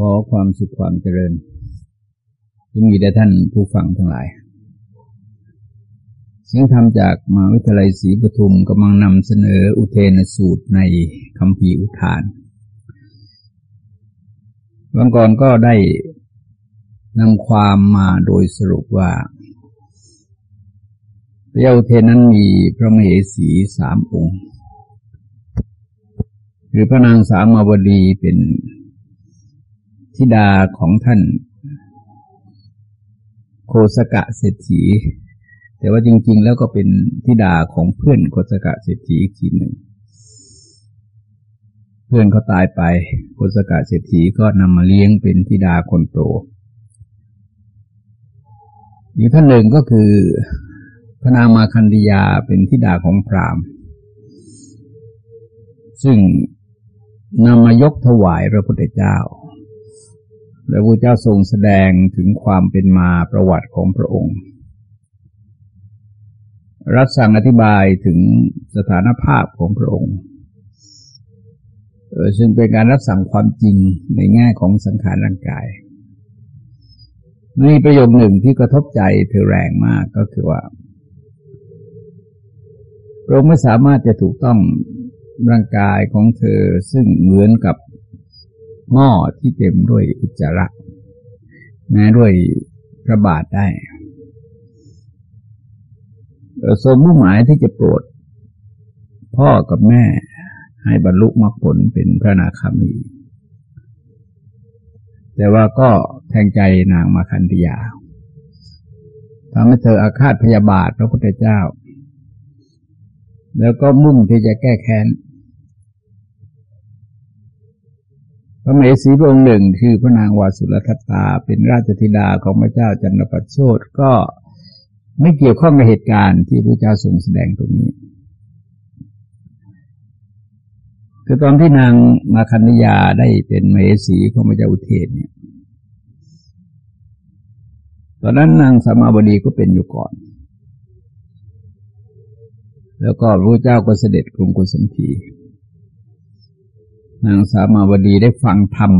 ขอความสุขความเจริญจะมีแด่ท่านผู้ฟังทั้งหลาย เสียงธรรมจากมหาวิทยาลัยศรีปทุมกำลังนำเสนออุเทนสูตรในคำพีอุทานวันก่อนก็ได้นำความมาโดยสรุปว่าพระยาอุเทนนั้นมีพระมเหสีสามองค์ หรือพระนางสามาวดีเป็น ธิดาของท่าน โคสกะเศรษฐี แต่ว่าจริง ๆ แล้วก็เป็นธิดาของเพื่อนโคสกะเศรษฐีอีกทีหนึ่ง เพื่อนเขาตายไป โคสกะเศรษฐีก็นำมาเลี้ยงเป็นธิดาคนโตอีกท่านหนึ่งก็คือพระนามาคันธยาเป็นธิดาของพราหมณ์ ซึ่งนำมายกถวายพระพุทธเจ้า และพระเจ้าทรงแสดงถึงความเป็นมาประวัติของพระองค์ รับสั่งอธิบายถึงสถานภาพของพระองค์ซึ่งเป็นการรับสั่งความจริงในแง่ของสังขารร่างกาย มีประโยคหนึ่งที่กระทบใจเธอแรงมากก็คือว่าพระองค์ไม่สามารถจะถูกต้องร่างกายของเธอซึ่งเหมือนกับ หม้อที่เต็มด้วยอุจจาระ แม้ด้วยพระบาทได้ทรงมุ่งหมายที่จะโปรด พ่อกับแม่ให้บรรลุมรรคผลเป็นพระนาคามี แต่ว่าก็แทงใจนางมาคันธยาทำให้เธออาฆาตพยาบาทพระพุทธเจ้า แล้วก็มุ่งที่จะแก้แค้น พระเมสีพระองค์หนึ่งคือพระนางวาสุลทัตตา เป็นราชธิดาของพระเจ้าจันทประโชดก็ไม่เกี่ยวข้องกับเหตุการณ์ที่พระเจ้าทรงแสดงตรงนี้ คือตอนที่นางมาคันยาได้เป็นเมสีของพระเจ้าอุเทนเนี่ย ตอนนั้นนางสามาบดีก็เป็นอยู่ก่อน แล้วก็พระเจ้าก็เสด็จกรุงกุสัมพี นางสามาวดีได้ฟังธรรม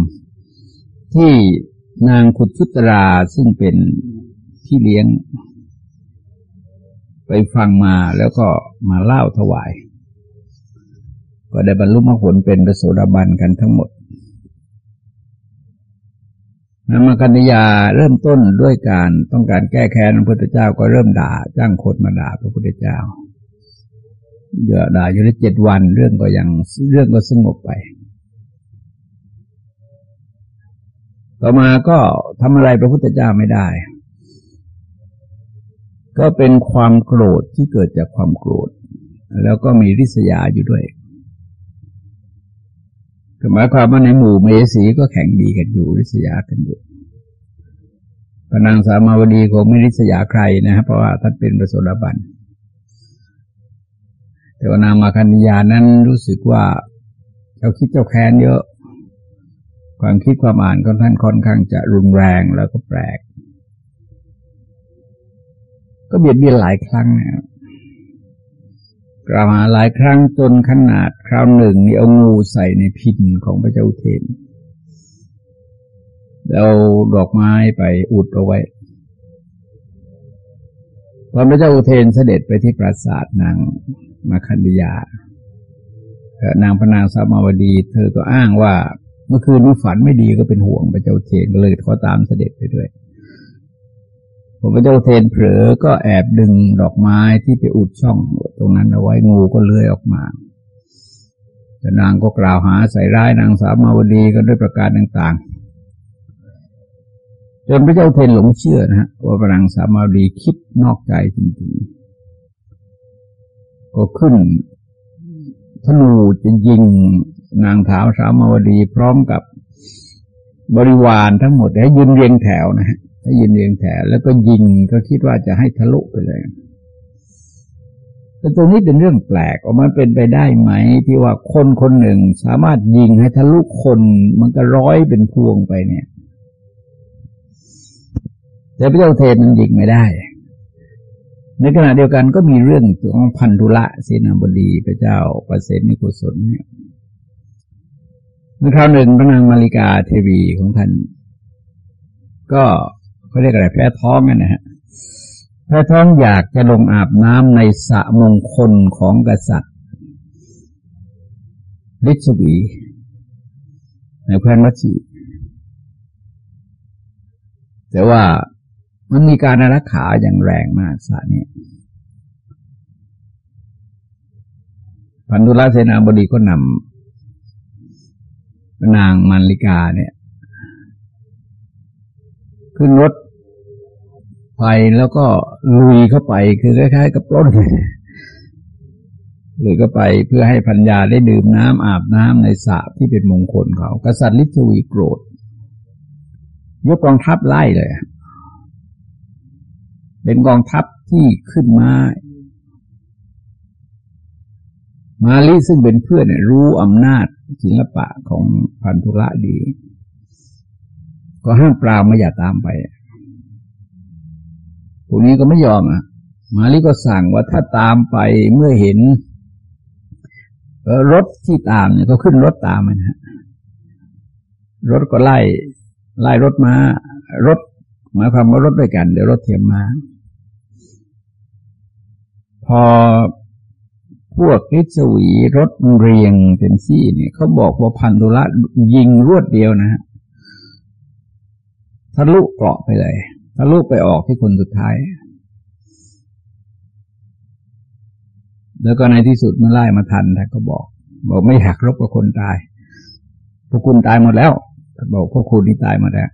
ที่นางขุทุตราซึ่งเป็นพี่เลี้ยง ไปฟังมาแล้วก็มาเล่าถวาย ก็ได้บรรลุมรรคผลเป็นพระโสดาบันกันทั้งหมดนามกัญญาเริ่มต้นด้วยการต้องการแก้แค้นพระพุทธเจ้าก็เริ่มด่าจ้างคนมาด่าพระพุทธเจ้าเยอะด่าอยู่ได้เจ็ดวันเรื่องก็ยังเรื่องก็สงบไป ต่อมาก็ทำอะไรพระพุทธเจ้าไม่ได้ ก็เป็นความโกรธที่เกิดจากความโกรธ แล้วก็มีริษยาอยู่ด้วยหมายความว่าในหมู่เมสีก็แข่งดีกันอยู่ริษยากันอยู่พนางสามาวดีคงไม่ริษยาใครนะครับเพราะว่าท่านเป็นประสดาบัน แต่ว่านางมาคันยานั้นรู้สึกว่าเจ้าคิดเจ้าแค้นเยอะ ความคิดความอ่านของท่านค่อนข้างจะรุนแรงแล้วก็แปลก ก็เบียดเบียนหลายครั้งนะกล่าวหาหลายครั้งจนขนาดคราวหนึ่งนี่เอางูใส่ในพินของพระเจ้าเทนแล้วดอกไม้ไปอุดเอาไว้ ตอนพระเจ้าอุเทนเสด็จไปที่ปราสาทนางมาคันธยานางพนางสามาวดี เธอก็อ้างว่า เมื่อคืนนี้ฝันไม่ดีก็เป็นห่วงพระเจ้าเทนก็เลยขอตามเสด็จไปด้วยพอพระเจ้าเทนเผลอก็แอบดึงดอกไม้ที่ไปอุดช่อง ตรงนั้นเอาไว้งูก็เลื้อยออกมาแต่นางก็กล่าวหาใส่ร้ายนางสาวมาวดีก็ด้วยประการต่างๆ จนพระเจ้าเทนหลงเชื่อนะฮะว่าพระนางสาวมาวดีคิดนอกใจจริงๆ ก็ขึ้นธนูจะยิง นางถาวสามาวดีพร้อมกับบริวารทั้งหมดให้ยืนเรียงแถวนะฮะให้ยืนเรียงแถว แล้วก็ยิงก็คิดว่าจะให้ทะลุไปเลยแต่ตรงนี้เป็นเรื่องแปลกว่ามันเป็นไปได้ไหม ที่ว่าคนคนหนึ่งสามารถยิงให้ทะลุคนมันก็ร้อยเป็นพวงไปเนี่ย แต่พระเจ้าเทนมันยิงไม่ได้ ในขณะเดียวกันก็มีเรื่องของพันธุละเสนาบดีพระเจ้าประเสนิโกศลเนี่ย มื่อคราวหนึ่งพระนางมาริกาเทวีของท่านก็เขาเรียกอะไรแพ้ท้องกันนะฮะแพ้ท้องอยากจะลงอาบน้ำในสระมงคลของกษัตริย์ฤทธิ์วีในแคว้นวัชีแต่ว่ามันมีการอารักขาอย่างแรงมากสานี้พันธุลเสนาบดีก็นำ นางมันลิกาเนี่ย ขึ้นรถไปแล้วก็ลุยเข้าไปคือคล้ายๆ กับปล้นเลยก็ไปเพื่อให้พัญญาได้ดื่มน้ำอาบน้ำในสระที่เป็นมงคลเขา กษัตริย์ลิชวีโกรธ ยกกองทัพไล่เลย เป็นกองทัพที่ขึ้นมามาลีซึ่งเป็นเพื่อนรู้อำนาจ ศิลปะของพันธุระดี ก็ห้ามปรามไม่อย่าตามไปพวกนี้ก็ไม่ยอมอะ มาลีก็สั่งว่าถ้าตามไปเมื่อเห็นรถที่ตามเนี่ยก็ขึ้นรถตามนะฮะรถก็ไล่ไล่รถมารถหมายความว่ารถด้วยกัน เดี๋ยวรถเทียมมาพอ พวกฤทธิ์วีรถเรียงเป็นซี่เนี่ยเขาบอกว่าพันธุระยิงรวดเดียวนะฮะทะลุเกราะไปเลยทะลุไปออกที่คนสุดท้าย แล้วก็ในที่สุดเมื่อไล่มาทันท่านก็บอก บอกไม่อยากรบกับคนตาย พวกคุณตายหมดแล้วท่บอกพวกคุณนี่ตายมดแล้ว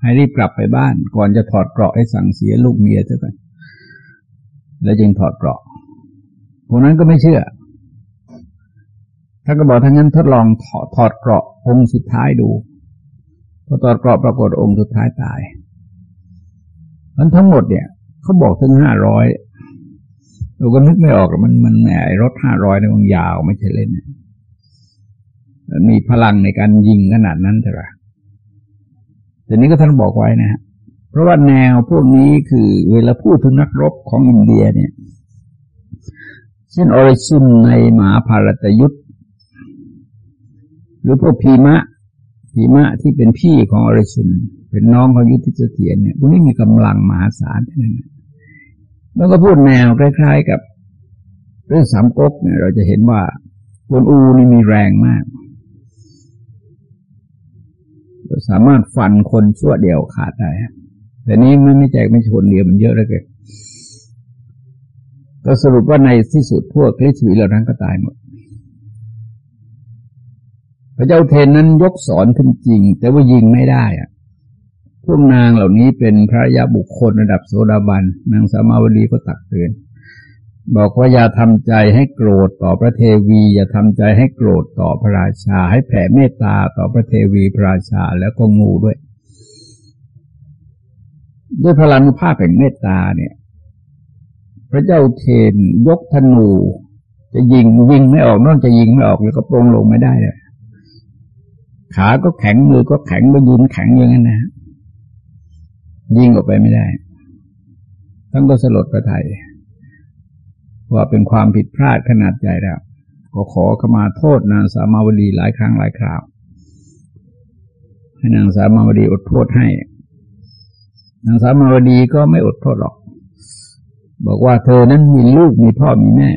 ให้รีบกลับไปบ้าน ก่อนจะถอดเกราะให้สั่งเสียลูกเมียเจ้ากันแล้วจึงถอดเกราะ พวกนั้นก็ไม่เชื่อท่านก็บอกทั้งนั้นทดลองถอดถอดเกราะองค์สุดท้ายดูพอถอดเกราะปรากฏองค์สุดท้ายตายมันทั้งหมดเนี่ยเขาบอกถึงห้าร้อยเราก็นึกไม่ออกมันมันแหมรถห้าร้อยเนี่ยมันยาวไม่ใช่เล่นมีพลังในการยิงขนาดนั้นใช่ไหมแต่นี้ก็ท่านบอกไว้นะฮะเพราะว่าแนวพวกนี้คือเวลาพูดถึงนักรบของอินเดียเนี่ย เช่นอริชินในมหาภารตยุทธหรือพวกพีมะพีมะที่เป็นพี่ของอริชิน เป็นน้องของยุทธิเสถียรเนี่ยพวกนี้มีกำลังมหาศาลนั่นแล้วก็พูดแนวคล้าย ๆ กับเรื่องสามก๊กเนี่ยเราจะเห็นว่าบนอูนี่มีแรงมากสามารถฟันคนชั่วเดียวขาดได้แต่นี้มันไม่แจกไม่ชนเดียวมันเยอะแล้วเกิน ก็สรุปว่าในที่สุดพวกคริสต์วีเหล่านั้นก็ตายหมด พระเจ้าเทนนั้นยกสอนขึ้นจริง แต่ว่ายิงไม่ได้อะพวกนางเหล่านี้เป็นพระยาบุคคลระดับโสดาบัน นางสามาวดีก็ตักเตือน บอกว่าอย่าทำใจให้โกรธต่อพระเทวี อย่าทำใจให้โกรธต่อพระราชา ให้แผ่เมตตาต่อพระเทวีพระราชาแล้วก็งูด้วย ด้วยพลังภาพแห่งเมตตาเนี่ย พระเจ้าเทนยกธนู จะยิงยิงไม่ออกนอกจะยิงไม่ออกแล้วก็ปรงลงไม่ได้เลยขาก็แข็งมือก็แข็งก็ยืนแข็งอย่างนั้นนะยิงออกไปไม่ได้ท่านก็สลดประทัยว่าเป็นความผิดพลาดขนาดใหญ่แล้วก็ขอขมาโทษนางสามาวดีหลายครั้งหลายคราว ให้นางสามาวดีอดโทษให้ นางสามาวดีก็ไม่อดโทษหรอก บอกว่าเธอนั้นมีลูกมีพ่อมีแม่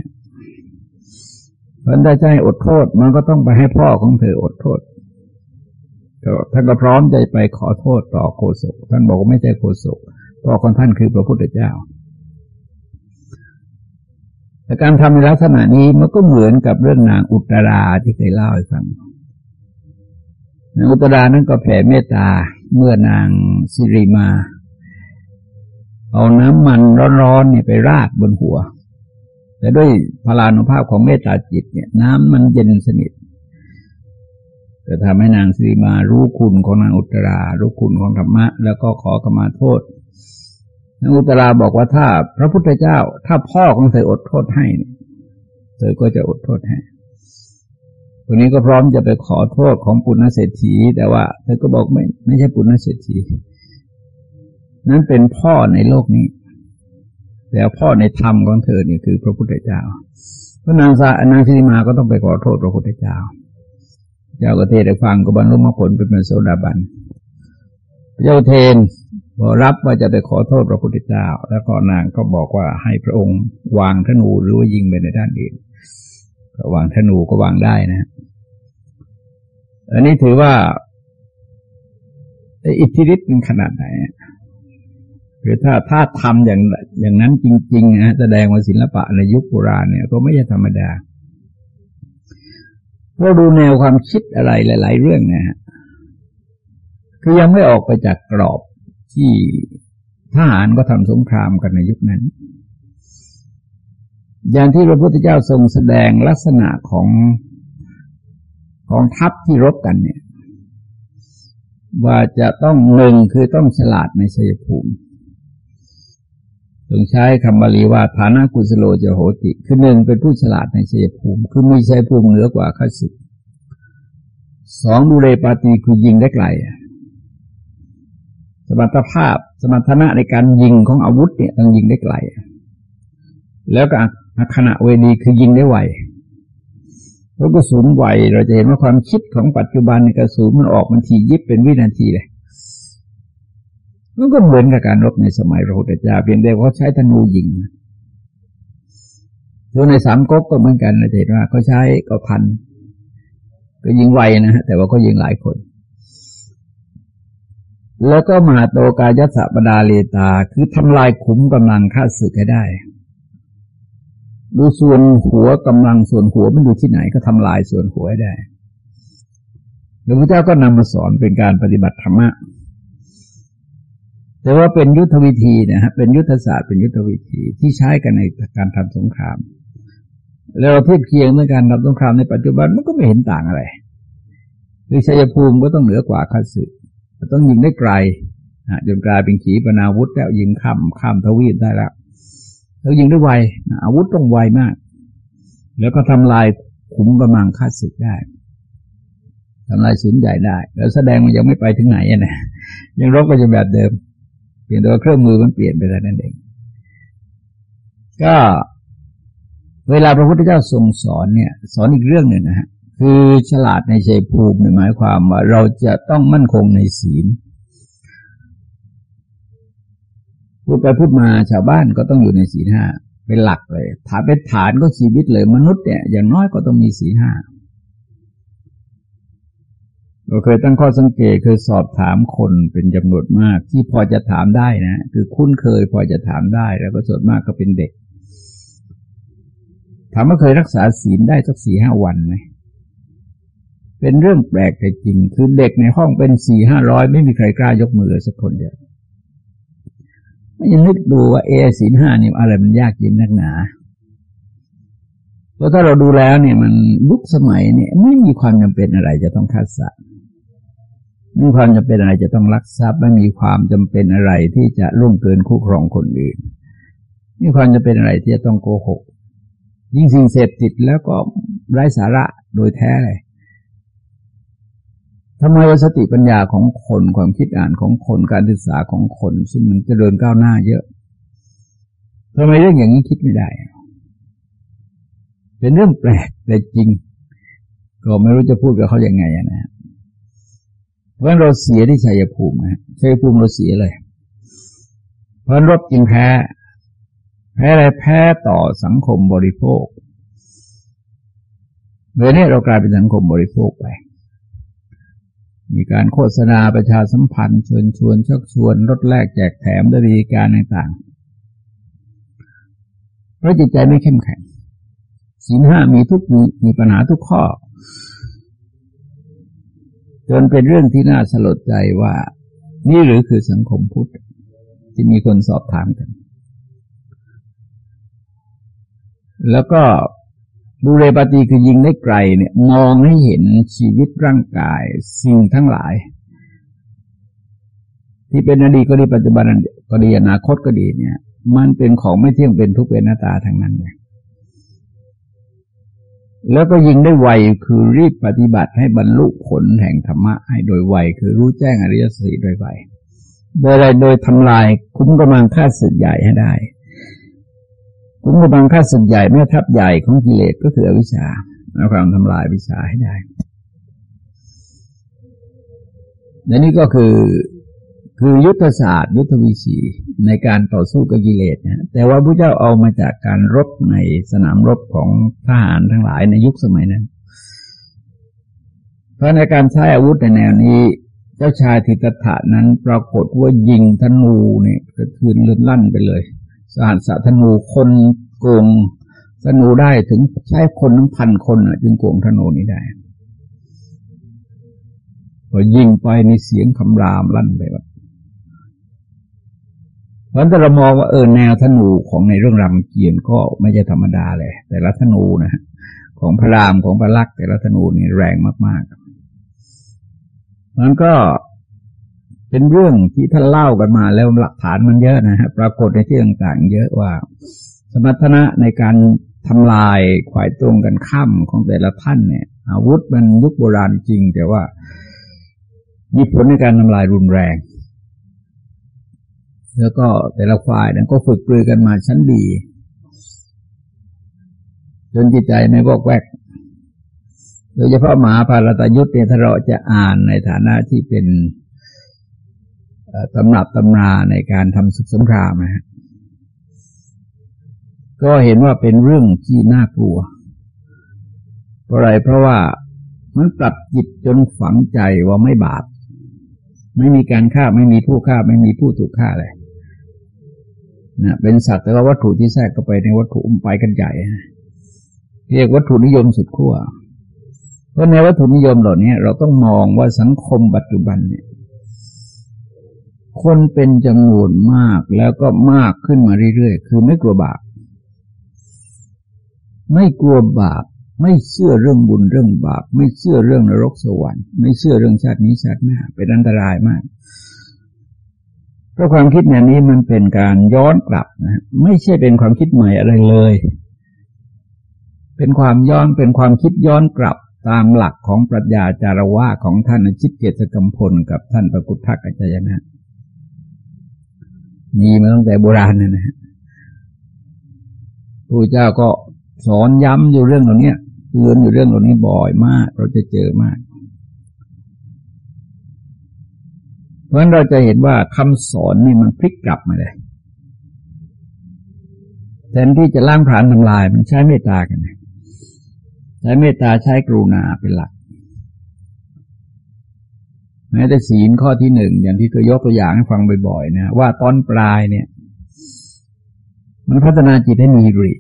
เพราะได้ใจอดโทษมันก็ต้องไปให้พ่อของเธออดโทษท่านก็พร้อมใจไปขอโทษต่อโคศกท่านบอกว่าไม่ใช่โคศกพ่อของท่านคือพระพุทธเจ้าแต่การทำในลักษณะนี้มันก็เหมือนกับเรื่องนางอุตราที่เคยเล่าให้ฟังนางอุตรานั้นก็แผ่เมตตาเมื่อนางสิริมา เอาน้ำมันร้อนๆนี่ไปราดบนหัว แต่ด้วยพลานุภาพของเมตตาจิตเนี่ย น้ำมันเย็นสนิทจะทำให้นางสีมารู้คุณของนางอุตรา รู้คุณของธรรมะ แล้วก็ขอขมาโทษนางอุตราบอกว่าถ้าพระพุทธเจ้า ถ้าพ่อของเธออดโทษให้เธอก็จะอดโทษให้คนนี้ก็พร้อมจะไปขอโทษของปุณณเศรษฐี แต่ว่าเธอก็บอกไม่ไม่ใช่ปุณณเศรษฐี นั้นเป็นพ่อในโลกนี้แต่พ่อในธรรมของเธอเนี่ยคือพระพุทธเจ้าพระนางสานางสีมาก็ต้องไปขอโทษพระพุทธเจ้า เจ้าก็เทศได้ฟังก็บรรลุมรรคผลเป็นโสดาบันเจ้าเทนพอรับว่าจะไปขอโทษพระพุทธเจ้า แล้วก็นางก็บอกว่าให้พระองค์วางธนูหรือว่ายิงไปในด้านอื่นวางธนูก็วางได้นะ อันนี้ถือว่าอิทธิฤทธิ์เป็นขนาดไหน คือถ้าถ้าทำอย่างอย่างนั้นจริงๆนะแสดงว่าศิลปะในยุคโบราณเนี่ย ก็ไม่ใช่ธรรมดาเราดูแนวความคิดอะไรหลาย ๆ เรื่องนะฮะคือยังไม่ออกไปจากกรอบที่ทหารก็ทำสงครามกันในยุคนั้น อย่างที่พระพุทธเจ้าทรงแสดงลักษณะของของทัพที่รบกันเนี่ย ว่าจะต้องหนึ่งคือต้องฉลาดในชัยภูมิ ต้องใช้คำบาลีว่าฐานะกุสโลจะโหติ คือหนึ่งเป็นผู้ฉลาดในชัยภูมิ คือมีชัยภูมิเหนือกว่าข้าศึกสองดูเรปาตีคือยิงได้ไกล สมรรถภาพสมรรถนะในการยิงของอาวุธเนี่ยต้องยิงได้ไกล แล้วก็ขณะเวดีคือยิงได้ไวเพราะกระสุนไวเราจะเห็นว่าความคิดของปัจจุบันในกระสุนมันออกมันทียิบเป็นวินาทีเลย มันก็เหมือนกับการรบในสมัยพระพุทธเจ้าเพียงแต่เขาใช้ธนูยิงตัวในสามก๊กก็เหมือนกันเราจะเห็นว่าเขาใช้ก็พัน ก็ยิงไวนะฮะแต่ว่าก็ยิงหลายคน แล้วก็มาโตกายัสปดาเลตา คือทำลายขุมกำลังฆ่าศึกให้ได้ดูส่วนหัวกำลังส่วนหัวมันอยู่ที่ไหนก็ทำลายส่วนหัวให้ได้ หลวงพระเจ้าก็นำมาสอนเป็นการปฏิบัติธรรมะ แต่ว่าเป็นยุทธวิธีนะฮะเป็นยุทธศาสตร์เป็นยุทธวิธีที่ใช้กันในการทำสงคราม แล้วเราเทียบเคียงในการทำสงครามในปัจจุบันมันก็ไม่เห็นต่างอะไรคือชัยภูมิก็ต้องเหนือกว่าข้าศึกต้องยิงได้ไกลจนกลายเป็นขีปนาวุธแล้วยิงข้ามข้ามทวีปได้แล้วแล้วยิงได้ไวอาวุธต้องไวมาก แล้วก็ทำลายขุมกำลังคาศึกได้ทำลายศูนย์ใหญ่ได้ แล้วแสดงมันยังไม่ไปถึงไหนนะยังรบก็จะแบบเดิม เปลี่ยนตัวเครื่องมือมันเปลี่ยนไปแล้วนั่นเอง ก็เวลาพระพุทธเจ้าทรงสอนเนี่ย สอนอีกเรื่องหนึ่งนะฮะคือฉลาดในใจภูมิหมายความว่าเราจะต้องมั่นคงในศีลพูดไปพูดมาชาวบ้านก็ต้องอยู่ในศีลห้าเป็นหลักเลยฐานเป็นฐานก็ชีวิตเลยมนุษย์เนี่ยอย่างน้อยก็ต้องมีศีลห้า เราเคยตั้งข้อสังเกตเคยสอบถามคนเป็นจำนวนมาก ที่พอจะถามได้นะ คือคุ้นเคยพอจะถามได้ แล้วก็ส่วนมากก็เป็นเด็ก ถามว่าเคยรักษาศีลได้สักสี่ห้าวันไหมเป็นเรื่องแปลกแต่จริง คือเด็กในห้องเป็นสี่ห้าร้อยไม่มีใครกล้ายกมือสักคนเดียวไม่ยังนึกดูว่าเอศีลห้านี่อะไรมันยากเย็นนักหนาเพราะถ้าเราดูแล้วเนี่ยมันยุคสมัยเนี่ยไม่มีความจำเป็นอะไรจะต้องฆ่าสัตว์ มีความจำเป็นอะไรจะต้องรักทรัพย์ไม่มีความจำเป็นอะไรที่จะล่วงเกินคู่ครองคนอื่น มีความจำเป็นอะไรที่จะต้องโกหก ยิ่งสิ่งเสพติดแล้วก็ไร้สาระโดยแท้เลยทำไมว่าสติปัญญาของคนความคิดอ่านของคนการศึกษาของคน ซึ่งมันจเจริญก้าวหน้าเยอะทำไมเรื่องอย่างนี้คิดไม่ได้ เป็นเรื่องแปลกแต่จริง ก็ไม่รู้จะพูดกับเขาอย่างไงนะ เพราะเราเสียที่ชัยภูมิชัยภูมิเราเสียเลย เพราะรบจริงแพ้ แพ้อะไรแพ้ต่อสังคมบริโภคเมื่อนี้เรากลายเป็นสังคมบริโภคไป มีการโฆษณาประชาสัมพันธ์ชิญชวนชักชวนรถแลกแจกแถมด้วยวิธีการต่างๆเพราะจิตใจไม่เข้มแข็งสินห้ามีทุกมีมีปัญหาทุกข้อ จนเป็นเรื่องที่น่าสลดใจว่า นี่หรือคือสังคมพุทธ ที่มีคนสอบถามกัน แล้วก็ดูเรปฏิคือยิงได้ไกลเนี่ย มองให้เห็นชีวิตร่างกาย สิ่งทั้งหลาย ที่เป็นอดีตก็ดีปัจจุบันก็ดีอนาคตก็ดีเนี่ย มันเป็นของไม่เที่ยงเป็นทุกเป็นหน้าตาทั้งนั้นเลย แล้วก็ยิงได้ไวคือรีบปฏิบัติให้บรรลุผลแห่งธรรมะให้โดยไวคือรู้แจ้งอริยสัจโดยไวโดยอะไรโดยทำลายคุ้มกำลังค่าสุดใหญ่ให้ได้ขุมกำลังค่าสุดใหญ่แม่ทัพใหญ่ของกิเลสก็คืออวิชชาเอาความทำลายวิชาให้ได้และนี่ก็คือ คือยุทธศาสตร์ ยุทธวิธีในการต่อสู้กับกิเลสนะแต่ว่าพระเจ้าเอามาจากการรบในสนามรบของทหารทั้งหลายในยุคสมัยนั้น เพราะในการใช้อาวุธในแนวนี้เจ้าชายทิตถะนั้นปรากฏว่ายิงธนูเนี่ยกระทืนลื่นลั่นไปเลยสหัสธนูคนโกงธนูได้ถึงใช้คนทั้งพันคนจึงโกงธนูนี้ได้พอยิงไปในเสียงคำรามลั่นไปว่า ราะถ้าเรามองว่าเออแนวธนูของในเรื่องรำเกียรติก็ไม่ใช่ธรรมดาเลย แต่ละธนูนะฮะของพระรามของพระลักษณ์แต่ละธนูนี่แรงมากๆมันก็เป็นเรื่องที่ท่านเล่ากันมาแล้วหลักฐานมันเยอะนะฮะปรากฏในที่ต่างๆ เยอะว่า สมรรถนะในการทำลายขวายตรงกันข้ามของแต่ละท่านเนี่ย อาวุธมันยุคโบราณจริง แต่ว่ามีผลในการทำลายรุนแรง แล้วก็แต่ละฝ่ายนั้นก็ฝึกปรือกันมาชั้นดี จนจิตใจไม่บอกแวก โดยเฉพาะหมาพารตยุทธ์เนี่ยถ้าเราจะอ่านในฐานะที่เป็นตำนับตำราในการทำศึกสงครามนะฮะก็เห็นว่าเป็นเรื่องที่น่ากลัว เพราะอะไรเพราะว่ามันปรับจิตจนฝังใจว่าไม่บาป ไม่มีการฆ่าไม่มีผู้ฆ่า ไม่มีผู้ถูกฆ่าเลย นะเป็นสัตว์แต่ว่าวัตถุที่แทรกเข้าไปในวัตถุอุ้มไปกันใหญ่เรียกวัตถุนิยมสุดขั้วเพราะในวัตถุนิยมเหล่านี้เราต้องมองว่าสังคมปัจจุบันเนี่ย คนเป็นจำนวนมากแล้วก็มากขึ้นมาเรื่อยๆ คือไม่กลัวบาปไม่กลัวบาปไม่เชื่อเรื่องบุญเรื่องบาป ไม่เชื่อเรื่องนรกสวรรค์ ไม่เชื่อเรื่องชาตินี้ชาติหน้าเป็นอันตรายมาก เพราะความคิดอย่างนี้มันเป็นการย้อนกลับนะไม่ใช่เป็นความคิดใหม่อะไรเลย เป็นความย้อนเป็นความคิดย้อนกลับตามหลักของปรัชญาจารวะของท่านชิตเกตกัมพลกับท่านประกุฏทักอาจารย์นะ มีมาตั้งแต่โบราณนะนะพระเจ้าก็สอนย้ำอยู่เรื่องเหล่านี้เตือนอยู่เรื่องเหล่านี้บ่อยมาก เราจะเจอมาก เพราะฉะนั้นเราจะเห็นว่าคำสอนนี่มันพลิกกลับมาเลยแทนที่จะล้างผลาญทำลายมันใช้เมตตากันใช้เมตตาใช้กรุณาเป็นหลักแม้แต่ศีลข้อที่หนึ่งอย่างที่เคยยกตัวอย่างให้ฟังบ่อยๆนะว่าตอนปลายเนี่ย มันพัฒนาจิตให้มีริ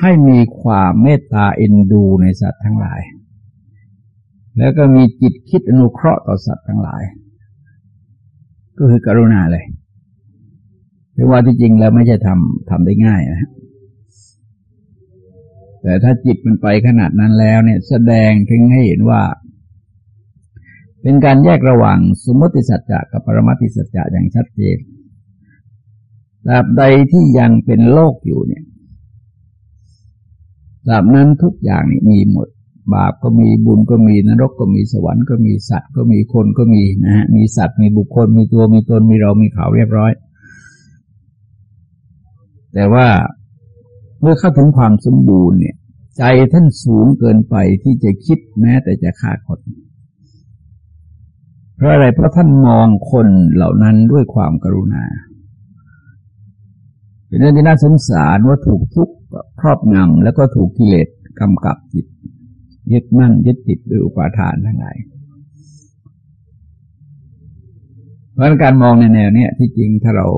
ให้มีความเมตตาเอ็นดูในสัตว์ทั้งหลาย แล้วก็มีจิตคิดอนุเคราะห์ต่อสัตว์ทั้งหลาย ก็คือกรุณาเลยหรือว่าที่จริงแล้วไม่ใช่ทำทำได้ง่ายนะแต่ถ้าจิตมันไปขนาดนั้นแล้วเนี่ยแสดงถึงให้เห็นว่า เป็นการแยกระหว่างสมมติสัจจะกับปรมัติสัจจะอย่างชัดเจนตราบใดที่ยังเป็นโลกอยู่เนี่ยตราบนั้นทุกอย่างนี่มีหมด บาปก็มีบุญก็มีนรกก็มีสวรรค์ก็มีสัตว์ก็มีคนก็มีนะฮะมีสัตว์มีบุคคลมีตัวมีตนมีเรามีเขาเรียบร้อย แต่ว่าเมื่อเข้าถึงความสมบูรณ์เนี่ย ใจท่านสูงเกินไปที่จะคิดแม้แต่จะฆ่าคนเพราะอะไรเพราะท่านมองคนเหล่านั้นด้วยความกรุณาเป็นเรื่องที่น่าสงสารว่าถูกทุกข์ครอบงำแล้วก็ถูกกิเลสกำกับจิต ยึดมั่นยึดติดด้วยอุปาทานทั้งหลายเพราะการมองในแนวเนี้ยที่จริงถ้าเรา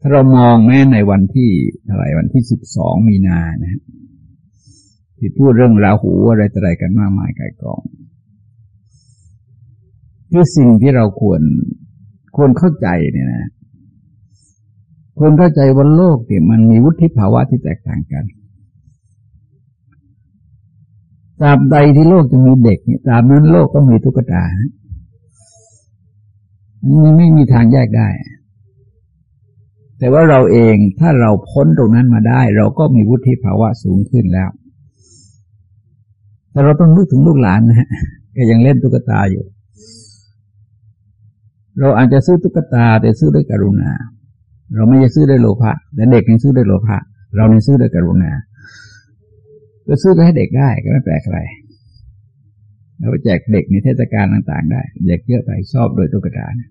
ถ้าเรามองแม้ในวันที่อะไรวันที่สิบสองมีนานะ ที่พูดเรื่องราหูอะไรต่ออะไรกันมากมายกายกองคือสิ่งที่เราควรควรเข้าใจเนี่ยนะคนเข้าใจว่าโลกเนี่ยมันมีวุฒิภาวะที่แตกต่างกัน ตราบใดที่โลกจะมีเด็กเนี่ยตราบนั้นโลกต้องมีตุ๊กตามันไม่มีทางแยกได้ แต่ว่าเราเองถ้าเราพ้นตรงนั้นมาได้ เราก็มีวุฒิภาวะสูงขึ้นแล้ว แต่เราต้องนึกถึงลูกหลานนะฮะก็ยังเล่นตุ๊กตาอยู่ เราอาจจะซื้อตุ๊กตาแต่ซื้อด้วยกรุณา เราไม่จะซื้อด้วยโลภะแต่เด็กยังซื้อด้วยโลภะเราเนี่ซื้อด้วยกรุณา ก็ซื้อไปให้เด็กได้ก็ไม่แปลกอะไรแล้วแจกเด็กในเทศกาลต่าง ๆ ได้แจกเยอะไปชอบโดยตุ๊กตาเนี่ย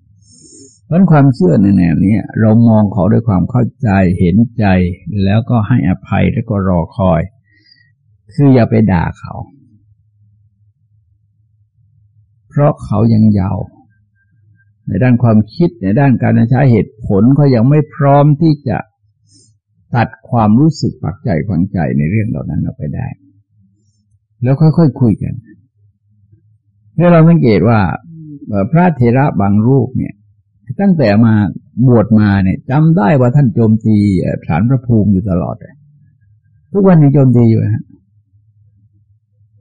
เพราะความเชื่อในแนวนี้เรามองเขาด้วยความเข้าใจเห็นใจแล้วก็ให้อภัยแล้วก็รอคอย คืออย่าไปด่าเขา เพราะเขายังเยาว์ในด้านความคิดในด้านการใช้เหตุผลเขายังไม่พร้อมที่จะ ตัดความรู้สึกปักใจฝังใจในเรื่องเหล่านั้นออกไปได้ แล้วค่อยๆคคุยกันเมื่อเราสังเกตว่าพระเถระบางรูปเนี่ย ตั้งแต่มาบวชมาเนี่ยจำได้ว่าท่านโจมตีฐานพระภูมิอยู่ตลอดเลยทุกวันนี้โจมตีอยู่ฮะ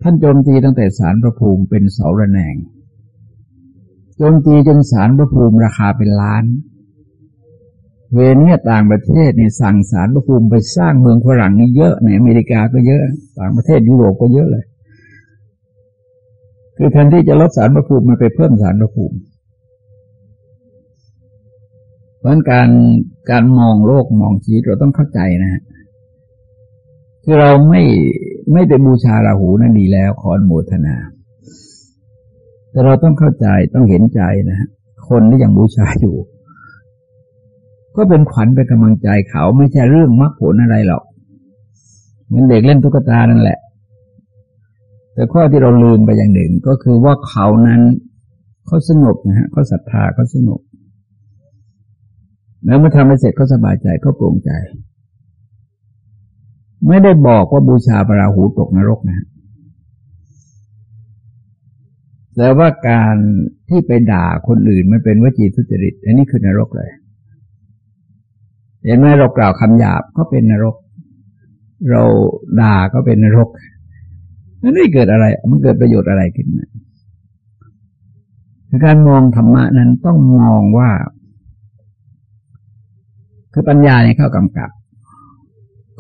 ท่านโจมตีตั้งแต่สารพระภูมิเป็นเสาระแนงโจมตีจนสารพระภูมิราคาเป็นล้าน เวเนี่ยต่างประเทศนี่สั่งสารพระภูมิไปสร้างเมืองฝรั่งนี่เยอะในอเมริกาก็เยอะ ต่างประเทศยุโรปก็เยอะเลย คือแทนที่จะลดสารพระภูมิมันไปเพิ่มสารพระภูมิเพราะการการมองโลกมองชีวิตเราต้องเข้าใจนะฮะคือเราไม่ไม่ได้บูชาราหูนั่นดีแล้ว ขอนโมทนา แต่เราต้องเข้าใจต้องเห็นใจนะคนที่ยังบูชาอยู่ ก็เป็นขวัญเป็นกำลังใจเขาไม่ใช่เรื่องมรรคผลอะไรหรอกเหมือนเด็กเล่นตุ๊กตานั่นแหละ แต่ข้อที่เราลืมไปอย่างหนึ่งก็คือว่าเขานั้นเขาสงบนะฮะเขาศรัทธาเขาสงบแล้วเมื่อทำไปเสร็จเขาสบายใจเขาโปร่งใจ ไม่ได้บอกว่าบูชาปราหูตกนรกนะแต่ว่าการที่ไปด่าคนอื่นมันเป็นวจีทุจริต อันนี้คือนรกเลย เห็นไหมเรากล่าวคำหยาบก็เป็นนรก เราด่าก็เป็นนรกนั่นไม่เกิดอะไร มันเกิดประโยชน์อะไรขึ้นมาการมองธรรมะนั้นต้องมองว่า คือปัญญาเนี่ยเข้ากำกับ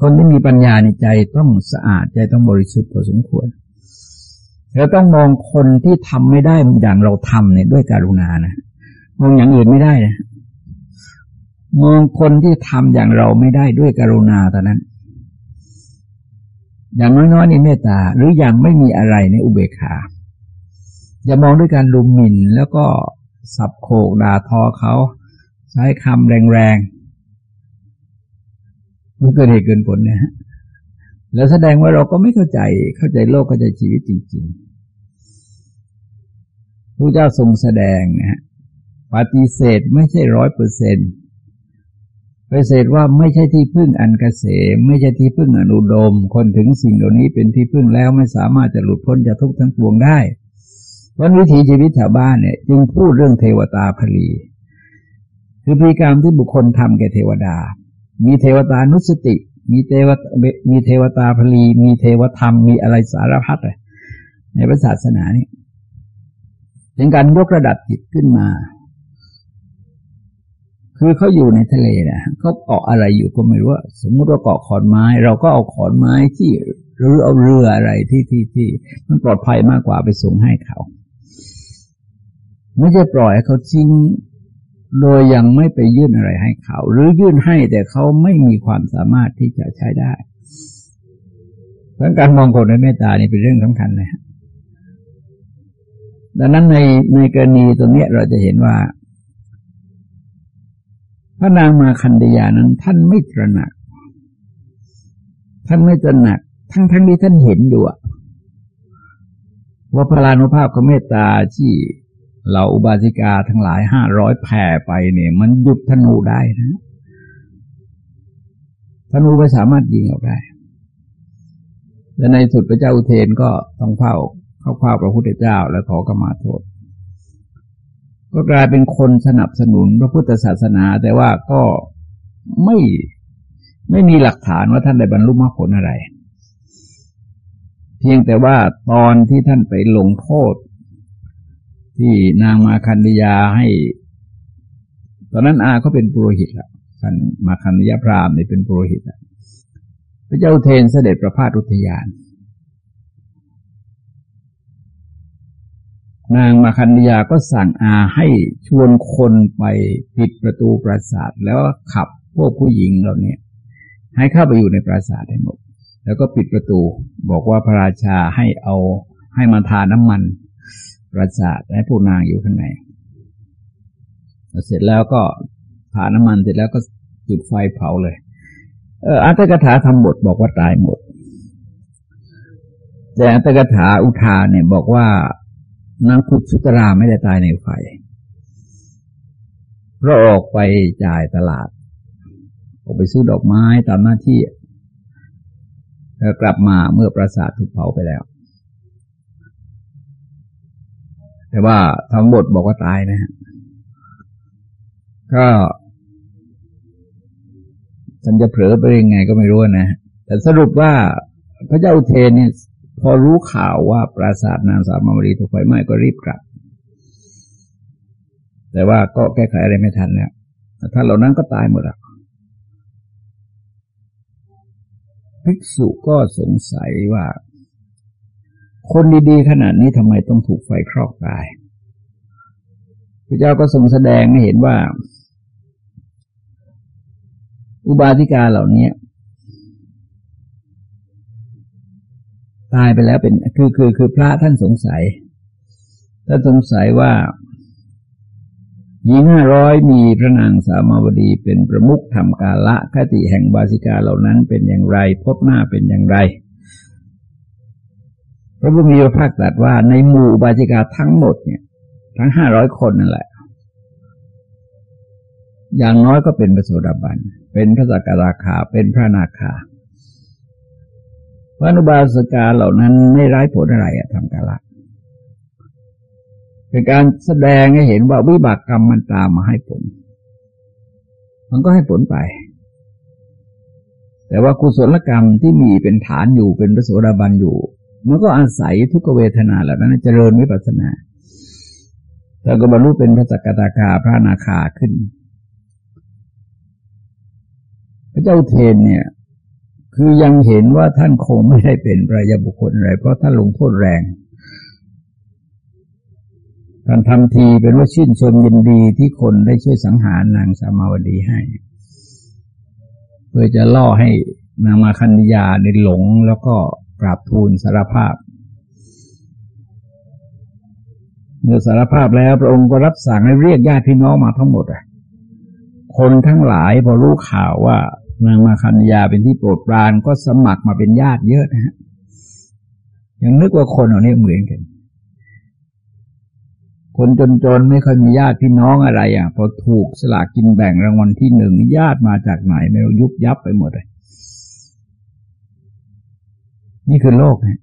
คนที่มีปัญญาในใจต้องสะอาดใจต้องบริสุทธิ์พอสมควรเราต้องมองคนที่ทำไม่ได้อย่างเราทำเนี่ยด้วยการุณานะมองอย่างอื่นไม่ได้นะ มองคนที่ทำอย่างเราไม่ได้ด้วยการุณาเท่านั้น อย่างน้อยๆในเมตตา หรืออย่างไม่มีอะไรในอุเบกขาอย่ามองด้วยการลุมหมิ่นแล้วก็สับโขกด่าทอเขาใช้คำแรงๆมันเกิดเหตุเกินผลเนี่ยฮะแล้วแสดงว่าเราก็ไม่เข้าใจเข้าใจโลกเข้าใจชีวิตจริงๆพระเจ้าทรงแสดงนะฮะปฏิเสธไม่ใช่ร้อยเปอร์เซ็นต์ ปฏิเสธว่าไม่ใช่ที่พึ่งอันกเกษมไม่ใช่ที่พึ่งอนุดม คนถึงสิ่งเหล่านี้เป็นที่พึ่งแล้วไม่สามารถจะหลุดพ้นจากทุกข์ทั้งปวงได้เพราะวิถีชีวิตชาวบ้านเนี่ยจึงพูดเรื่องเทวตาผลี คือพฤติกรรมที่บุคคลทำแก่เทวดา มีเทวตานุสติ มีเทวมีเทวตาพลี มีเทวธรรมมีอะไรสารพัดเลยในพระศาสนานี่เป็นการยกระดับจิตขึ้นมา คือเขาอยู่ในทะเลนะเขาเกาะอะไรอยู่ก็ไม่รู้ว่าสมมติว่าเกาะขอนไม้ เราก็เอาขอนไม้ที่หรือเอาเรืออะไรที่ที่ที่มันปลอดภัยมากกว่าไปส่งให้เขา ไม่ใช่ปล่อยเขาทิ้งโดยยังไม่ไปยื่นอะไรให้เขา หรือยื่นให้แต่เขาไม่มีความสามารถที่จะใช้ได้เพราะการมองคนในเมตตานี่เป็นเรื่องสำคัญเลยดังนั้นในในกรณีตรงนี้เราจะเห็นว่า ระนางมาคันธยานั้น ท่านไม่ตระหนัก ท่านไม่ตระหนัก ทั้งทั้งที่ท่านเห็นอยู่ว่าพระลานุภาพของเมตตาที่เราอุบาสิกาทั้งหลายห้าร้อยแผ่ไปเนี่ย มันหยุดธนูได้นะธนูไม่สามารถยิงออกได้ และในสุดพระเจ้าอุเทนก็ต้องเฝ้าเข้าเฝ้าพระพุทธเจ้าและขอกมาโทษ ก็กลายเป็นคนสนับสนุนพระพุทธศาสนา แต่ว่าก็ไม่ไม่มีหลักฐานว่าท่านได้บรรลุมรรคผลอะไร เพียงแต่ว่าตอนที่ท่านไปลงโทษ ที่นางมาคันธยาให้ ตอนนั้นอาเขาเป็นปุโรหิตละท่านมาคันธยาพรามเนี่เป็นปุโรหิตละพระเจ้าเทนเสด็จประพาสอุทยาน นางมาคันยาก็สั่งอาให้ชวนคนไปปิดประตูปราสาท แล้วขับพวกผู้หญิงเหล่านี้ให้เข้าไปอยู่ในปราสาทให้หมด แล้วก็ปิดประตู บอกว่าพระราชาให้เอาให้มาทาน้ำมัน ปราสาทให้ผู้นางอยู่ข้างในเสร็จแล้วก็ผ่าน้ำมันเสร็จแล้วก็จุดไฟเผาเลย เอออัตถกถาทำบทบอกว่าตายหมด แต่อัตถกถาอุทานเนี่ยบอกว่า นางขุดสุตราไม่ได้ตายในไฟเพราะออกไปจ่ายตลาด ออกไปซื้อดอกไม้ตามหน้าที่แล้วกลับมาเมื่อปราสาทถูกเผาไปแล้ว แต่ว่าทั้งหมดบอกว่าตายนะฮะก็ท่านจะเผลอไปยังไงก็ไม่รู้นะ แต่สรุปว่าพระเจ้าอุเทนเนี่ย พอรู้ข่าวว่าปราสาทนางสามาวรีถูกไฟไหม้ก็รีบกลับ แต่ว่าก็แก้ไขอะไรไม่ทันแล้วท่านเหล่านั้นก็ตายหมดแล้วภิกษุก็สงสัยว่า คนดีๆขนาดนี้ทำไมต้องถูกไฟครอกตายพระเจ้าก็ทรงแสดงให้เห็นว่า อุบาสิกาเหล่านี้ ตายไปแล้วเป็นคือคือคือพระท่านสงสัยท่านสงสัยว่าหญิงห้าร้อยมีพระนางสามาวดีเป็นประมุขทำกาละคติแห่งบาสิกาเหล่านั้นเป็นอย่างไร พบหน้าเป็นอย่างไร พระบุมีพระภาคตรัสว่าในหมู่บาสิกาทั้งหมดเนี่ย ทั้งห้าร้อยคนนั่นแหละ อย่างน้อยก็เป็นพระโสดาบัน เป็นพระสกการาคาเป็นพระนาคา พระนุบาสกาเหล่านั้นไม่ร้ายผลอะไรอะทำกาละเป็นการแสดงให้เห็นว่าวิบากกรรมมันตามมาให้ผล มันก็ให้ผลไป แต่ว่ากุศลกรรมที่มีเป็นฐานอยู่เป็นพระสดาบันอยู่ มันก็อาศัยทุกเวทนาเหล่านั้นเจริญวิปัสสนาแล้วก็บรรลุเป็นพระสกตาคาพระนาคาขึ้น พระเจ้าเทนเนี่ย คือยังเห็นว่าท่านคงไม่ได้เป็นพระยาบุคคลอะไร เพราะท่านลงโทษแรงท่านทำทีเป็นว่าชื่นชมยินดีที่คนได้ช่วยสังหารนางสามาวดีให้ เพื่อจะล่อให้นางมาคันยาในหลงแล้วก็กราบทูลสารภาพ เมื่อสารภาพแล้วพระองค์ก็รับสั่งให้เรียกญาติพี่น้องมาทั้งหมดอะคนทั้งหลายพอรู้ข่าวว่า นางมาคันยาเป็นที่โปรดปรานก็สมัครมาเป็นญาติเยอะนะฮะยังนึกว่าคนเหล่านี้เหมือนกัน คนจนๆไม่ค่อยมีญาติพี่น้องอะไรอะพอถูกสลากกินแบ่งรางวัลที่หนึ่งญาติมาจากไหนไม่รู้ยุบยับไปหมดเลยนี่คือโลกนะ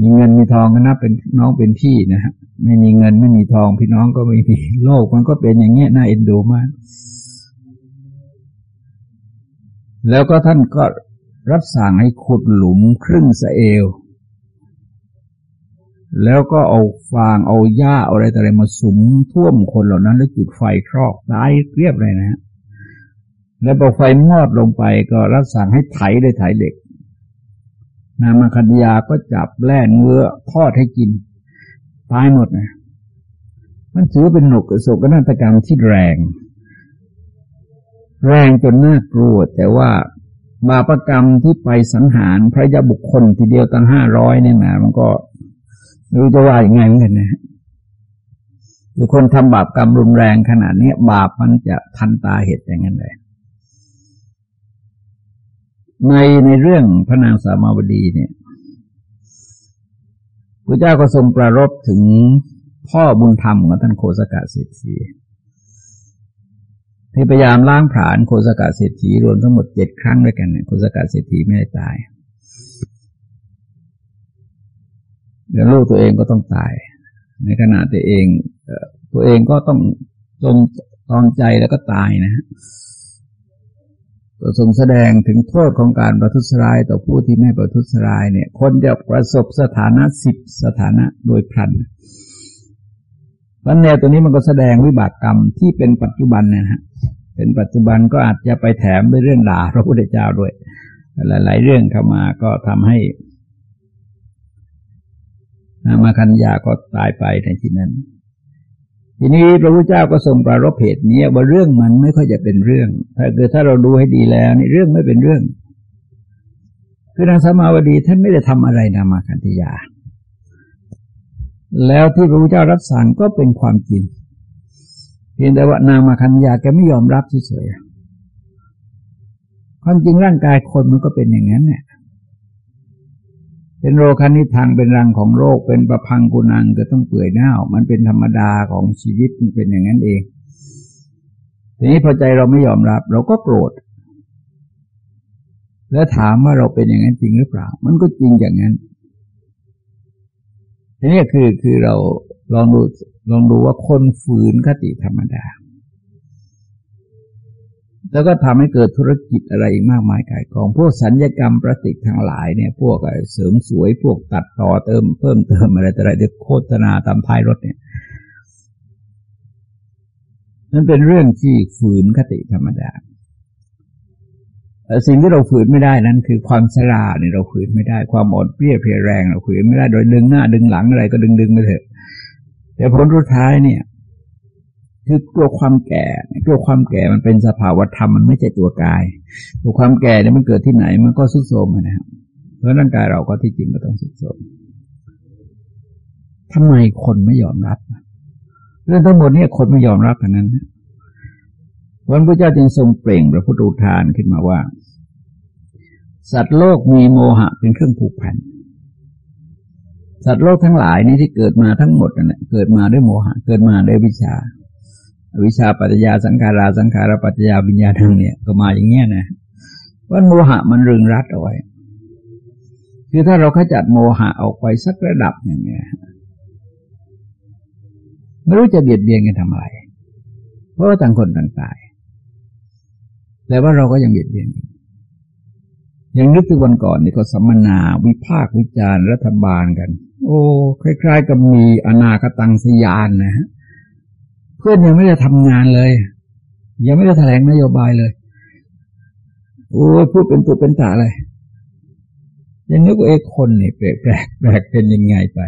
มีเงินมีทองก็นับเป็นน้องเป็นพี่นะฮะ ไม่มีเงินไม่มีทองพี่น้องก็ไม่มีโลกมันก็เป็นอย่างเงี้ยน่าเอ็นดูมาก แล้วก็ท่านก็รับสั่งให้ขุดหลุมครึ่งสะเอว แล้วก็เอาฟางเอาหญ้าเอาอะไรต่ออะไรมาสุมท่วมคนเหล่านั้น แล้วจุดไฟครอกตายเรียบเลยนะฮะแล้วพอไฟมอดลงไปก็รับสั่งให้ไถเลยไถเด็กนามาคัญยาก็จับแล่เนื้อทอดให้กิน ตายหมดนะ มันถือเป็นหนกโศกนาฏกรรมที่แรง แรงจนน่ากลัว แต่ว่าบาปรกรรมที่ไปสังหารพระยาบุคคลทีเดียวตั้งห้าร้อยเนี่ยนะมันก็รู้จะว่าอย่างไงเหมือนกันนะคือคนทำบาปกรรมรุนแรงขนาดนี้บาปมันจะทันตาเหตุอย่างนั้นเลยในในเรื่องพระนางสามาวดีเนี่ยพระเจ้าก็ทรงประรบถึงพ่อบุญธรรมของท่านโคสกะเศรษฐี ที่พยายามล้างผลาญโคสกะเศรษฐีรวมทั้งหมดเจ็ดครั้งด้วยกันเนี่ยโคสกะเศรษฐีไม่ได้ตายเดี๋ยวลูกตัวเองก็ต้องตาย ในขณะตัวเองตัวเองก็ต้องทรงตองใจแล้วก็ตายนะฮะก็ทรงแสดงถึงโทษของการประทุษร้ายต่อผู้ที่ไม่ประทุษร้ายเนี่ย คนจะประสบสถานะสิบสถานะโดยพลัน วันแนวตัวนี้มันก็แสดงวิบากกรรมที่เป็นปัจจุบันนะฮะ เป็นปัจจุบันก็อาจจะไปแถมด้วยเรื่องด่าพระพุทธเจ้าด้วย หลายๆเรื่องเข้ามาก็ทำให้มาคัญญาก็ตายไปในที่นั้น ทีนี้พระพุทธเจ้าก็ทรงปรารบเหตุนี้ว่าเรื่องมันไม่ค่อยจะเป็นเรื่อง ถ้าเกิดถ้าเราดูให้ดีแล้วนี่เรื่องไม่เป็นเรื่อง คือนางสมาวดีท่านไม่ได้ทำอะไรนามาคันธยา แล้วที่พระพุทธเจ้ารับสั่งก็เป็นความจริง เพียงแต่ว่านางมาคัญญาแกไม่ยอมรับเฉยๆ ความจริงร่างกายคนมันก็เป็นอย่างนั้นเนี่ยเป็นโรคคันิทังเป็นรังของโรค เป็นประพังกุนังก็ต้องเปื่อยเน่า มันเป็นธรรมดาของชีวิตมันเป็นอย่างนั้นเอง ทีนี้พอใจเราไม่ยอมรับ เราก็โกรธ แล้วถามว่าเราเป็นอย่างนั้นจริงหรือเปล่า มันก็จริงอย่างนั้น นี้คือคือเราลองดูลองดูว่าคนฝืนคติธรรมดา แล้วก็ทำให้เกิดธุรกิจอะไรอีกมากมายกายกอง พวกสัญญกรรมประติกทั้งหลายเนี่ย พวกเสริมสวยพวกตัดต่อเติมเพิ่มเติมอะไรแต่อะไรเดี๋ยวโฆษณาตามท้ายรถเนี่ยนั่นเป็นเรื่องที่ฝืนคติธรรมดา สิ่งที่เราฝืนไม่ได้นั้นคือความสลาเนี่ยเราฝืนไม่ได้ ความอ่อนเปรี้ยเพลียแรงเราฝืนไม่ได้ โดยดึงหน้าดึงหลังอะไรก็ดึงดึงไปเถอะ แต่ผลสุดท้ายเนี่ย คือกลัวความแก่กลัวความแก่มันเป็นสภาวธรรมมันไม่ใช่ตัวกาย ตัวความแก่เนี่ยมันเกิดที่ไหนมันก็สุดโทมนะครับเพราะร่างกายเราก็ที่จริงก็ต้องสุดโทมทำไมคนไม่ยอมรับเรื่องทั้งหมดเนี่ยคนไม่ยอมรับกันนั้น วันพระเจ้าจึงทรงเปล่งพระพุทธทานขึ้นมาว่า สัตว์โลกมีโมหะเป็นเครื่องผูกพัน สัตว์โลกทั้งหลายนี้ที่เกิดมาทั้งหมดนั่นแหละเกิดมาด้วยโมหะ เกิดมาด้วยวิชา วิชาปัจจยาสังขาราสังขารปัจจยาวิญญาณทั้งเนี่ยก็มาอย่างเงี้ยนะว่าโมหะมันรึงรัดเอาไว้คือถ้าเราขจัดโมหะออกไปสักระดับอย่างเงี้ยไม่รู้จะเบียดเบียนกันทำอะไรเพราะว่าต่างคนต่างตาย แต่ว่าเราก็ยังเบียดเบียนยังนึกถึงวันก่อนนี่ก็สัมมนาวิพากษ์วิจารณ์รัฐบาลกัน โอ้คล้ายๆกับมีอนาคตังสยานนะฮะเพื่อนยังไม่ได้ทำงานเลย ยังไม่ได้แถลงนโยบายเลย โอ้พูดเป็นตัวเป็นตาเลยยังนึกว่าเอคนนี่แปลกแปลกแปลกเป็นยังไงไป